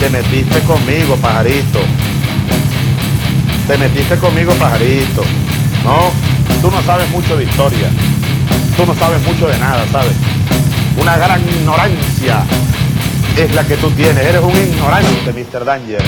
Te metiste conmigo, pajarito. Te metiste conmigo, pajarito. No, tú no sabes mucho de historia. Tú no sabes mucho de nada, ¿sabes? Una gran ignorancia es la que tú tienes. Eres un ignorante, Mr. Danger.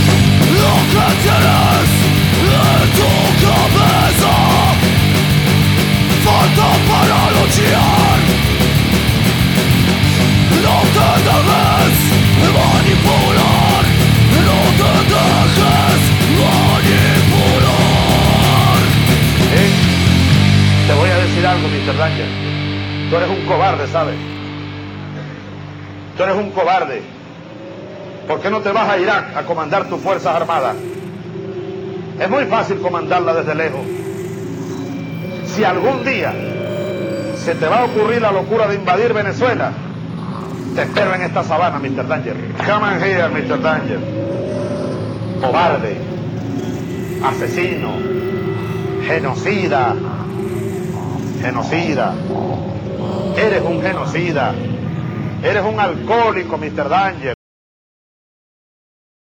Danger. Tú eres un cobarde, ¿sabes? Tú eres un cobarde. ¿Por qué no te vas a Irak a comandar tus fuerzas armadas? Es muy fácil comandarla desde lejos. Si algún día se te va a ocurrir la locura de invadir Venezuela, te espero en esta sabana, Mr. Danger. Come on here, Mr. Danger. Cobarde, asesino, genocida, genocida. Eres un genocida. Eres un alcohólico, Mr. Danger.